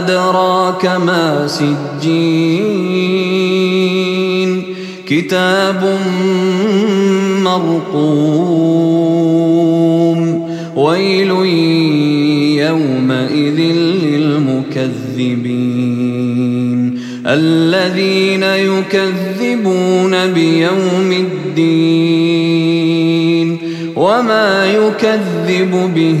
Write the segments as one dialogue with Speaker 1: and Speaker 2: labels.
Speaker 1: أدراك ما سجين. كتاب مرقوم. ويل يومئذ للمكذبين. الذين يكذبون بيوم الدين. وما يكذب به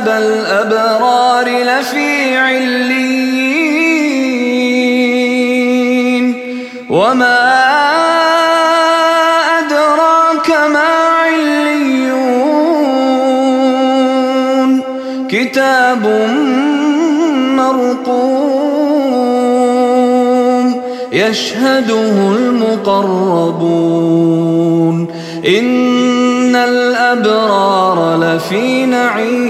Speaker 1: كتاب الأبرار لفي عليين وما أدراك ما عليون كتاب مرقوم يشهده المقربون إن الأبرار لفي نعيم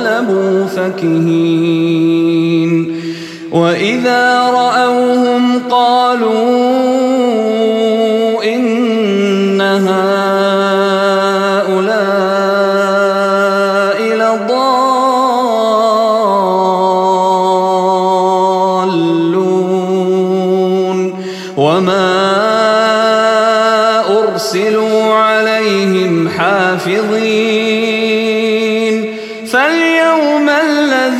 Speaker 1: انقلبوا فكهين. وإذا رأوهم قالوا إن هؤلاء لضالون. وما أرسلوا عليهم حافظين. فاليوم